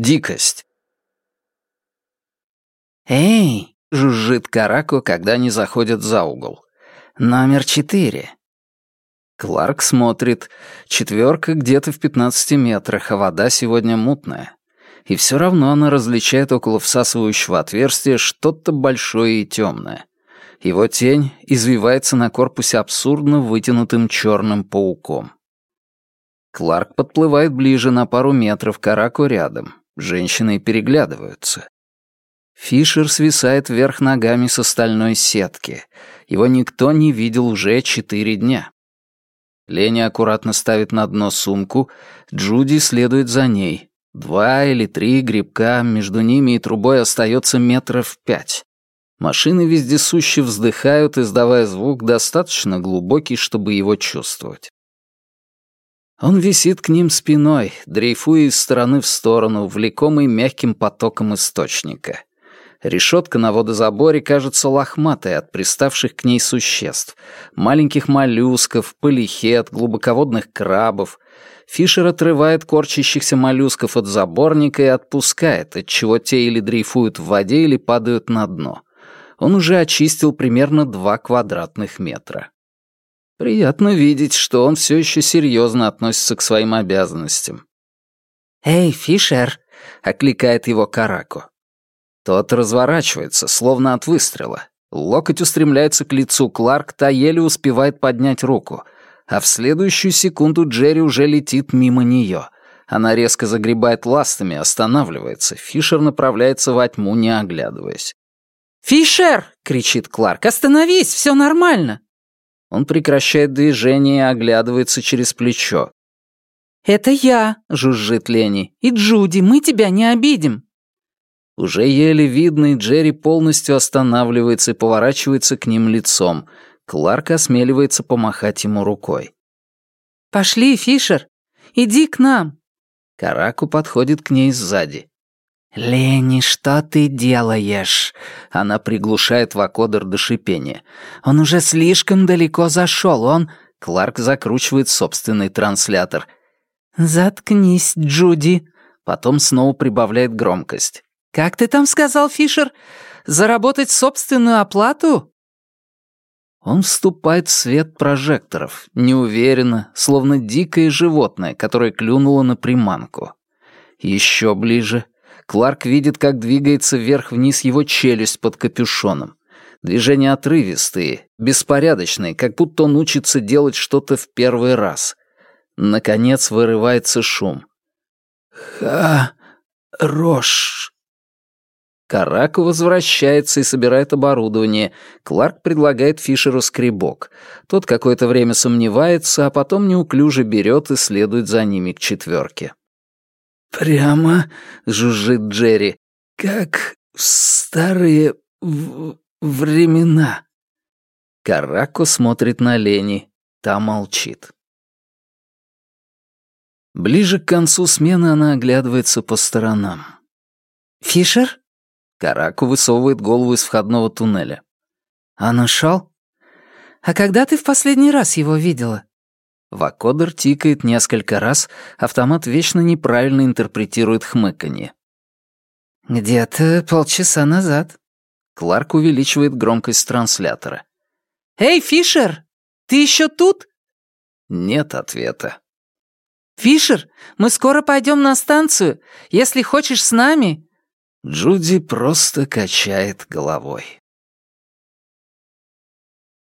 Дикость. «Эй!» — жужжит Карако, когда они заходят за угол. «Номер четыре». Кларк смотрит. Четверка где-то в пятнадцати метрах, а вода сегодня мутная. И все равно она различает около всасывающего отверстия что-то большое и темное. Его тень извивается на корпусе абсурдно вытянутым черным пауком. Кларк подплывает ближе на пару метров, Карако рядом. Женщины переглядываются. Фишер свисает вверх ногами с стальной сетки. Его никто не видел уже четыре дня. Леня аккуратно ставит на дно сумку, Джуди следует за ней. Два или три грибка, между ними и трубой остается метров пять. Машины вездесуще вздыхают, издавая звук достаточно глубокий, чтобы его чувствовать. Он висит к ним спиной, дрейфуя из стороны в сторону, влекомый мягким потоком источника. Решетка на водозаборе кажется лохматой от приставших к ней существ. Маленьких моллюсков, полихет, глубоководных крабов. Фишер отрывает корчащихся моллюсков от заборника и отпускает, отчего те или дрейфуют в воде, или падают на дно. Он уже очистил примерно два квадратных метра. Приятно видеть, что он все еще серьезно относится к своим обязанностям. «Эй, Фишер!» — окликает его Карако. Тот разворачивается, словно от выстрела. Локоть устремляется к лицу Кларк, та еле успевает поднять руку. А в следующую секунду Джерри уже летит мимо нее. Она резко загребает ластами, останавливается. Фишер направляется во тьму, не оглядываясь. «Фишер!» — кричит Кларк. «Остановись, все нормально!» Он прекращает движение и оглядывается через плечо. «Это я!» — жужжит Ленни. «И Джуди, мы тебя не обидим!» Уже еле видно, и Джерри полностью останавливается и поворачивается к ним лицом. Кларк осмеливается помахать ему рукой. «Пошли, Фишер, иди к нам!» Караку подходит к ней сзади. «Лени, что ты делаешь?» Она приглушает вакодер до шипения. «Он уже слишком далеко зашел, он...» Кларк закручивает собственный транслятор. «Заткнись, Джуди!» Потом снова прибавляет громкость. «Как ты там сказал, Фишер? Заработать собственную оплату?» Он вступает в свет прожекторов, неуверенно, словно дикое животное, которое клюнуло на приманку. Еще ближе. Кларк видит, как двигается вверх-вниз его челюсть под капюшоном. Движения отрывистые, беспорядочные, как будто он учится делать что-то в первый раз. Наконец вырывается шум. «Ха-рош!» Караку возвращается и собирает оборудование. Кларк предлагает Фишеру скребок. Тот какое-то время сомневается, а потом неуклюже берет и следует за ними к четверке. «Прямо», — жужжит Джерри, — «как в старые в времена». Карако смотрит на Лени, та молчит. Ближе к концу смены она оглядывается по сторонам. «Фишер?» Караку высовывает голову из входного туннеля. «А нашел? А когда ты в последний раз его видела?» Вакодер тикает несколько раз, автомат вечно неправильно интерпретирует хмыканье. «Где-то полчаса назад». Кларк увеличивает громкость транслятора. «Эй, Фишер, ты еще тут?» Нет ответа. «Фишер, мы скоро пойдем на станцию. Если хочешь с нами...» Джуди просто качает головой.